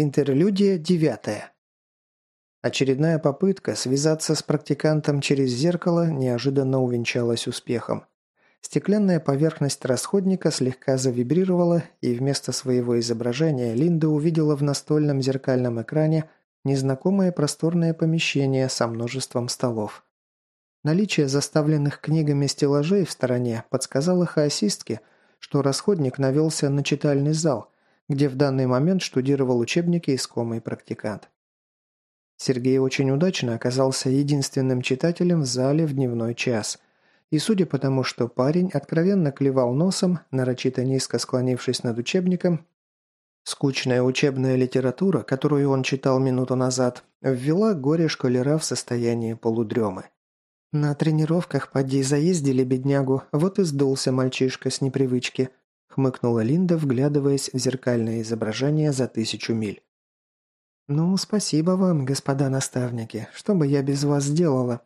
Интерлюдия девятая. Очередная попытка связаться с практикантом через зеркало неожиданно увенчалась успехом. Стеклянная поверхность расходника слегка завибрировала, и вместо своего изображения Линда увидела в настольном зеркальном экране незнакомое просторное помещение со множеством столов. Наличие заставленных книгами стеллажей в стороне подсказало хаосистке, что расходник навелся на читальный зал – где в данный момент штудировал учебники искомый практикант. Сергей очень удачно оказался единственным читателем в зале в дневной час. И судя по тому, что парень откровенно клевал носом, нарочито низко склонившись над учебником, скучная учебная литература, которую он читал минуту назад, ввела горе школера в состояние полудремы. На тренировках поди заездили беднягу, вот и сдулся мальчишка с непривычки –– хмыкнула Линда, вглядываясь в зеркальное изображение за тысячу миль. «Ну, спасибо вам, господа наставники. Что бы я без вас сделала?»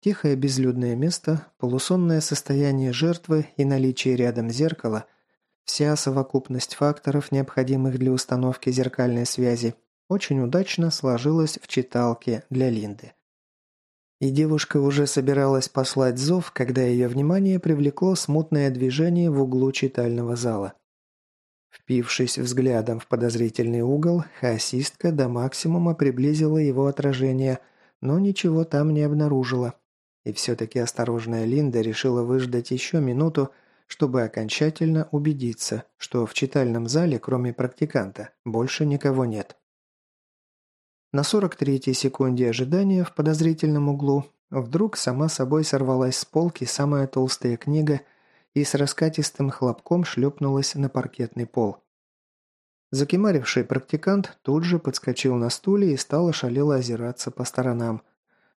Тихое безлюдное место, полусонное состояние жертвы и наличие рядом зеркала – вся совокупность факторов, необходимых для установки зеркальной связи, очень удачно сложилась в читалке для Линды. И девушка уже собиралась послать зов, когда ее внимание привлекло смутное движение в углу читального зала. Впившись взглядом в подозрительный угол, хаосистка до максимума приблизила его отражение, но ничего там не обнаружила. И все-таки осторожная Линда решила выждать еще минуту, чтобы окончательно убедиться, что в читальном зале, кроме практиканта, больше никого нет. На 43-й секунде ожидания в подозрительном углу вдруг сама собой сорвалась с полки самая толстая книга и с раскатистым хлопком шлепнулась на паркетный пол. Закимаривший практикант тут же подскочил на стуле и стал ошалело озираться по сторонам.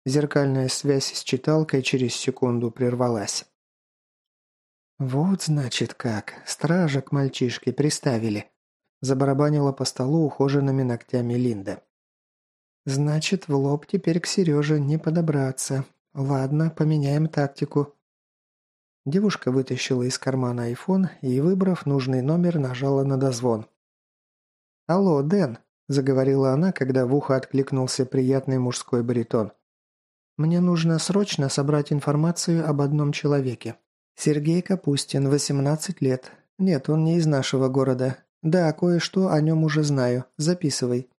Зеркальная связь с читалкой через секунду прервалась. «Вот, значит, как. Стража к мальчишке приставили», – забарабанила по столу ухоженными ногтями Линда. Значит, в лоб теперь к Сереже не подобраться. Ладно, поменяем тактику. Девушка вытащила из кармана айфон и, выбрав нужный номер, нажала на дозвон. «Алло, Дэн», – заговорила она, когда в ухо откликнулся приятный мужской баритон. «Мне нужно срочно собрать информацию об одном человеке. Сергей Капустин, 18 лет. Нет, он не из нашего города. Да, кое-что о нем уже знаю. Записывай.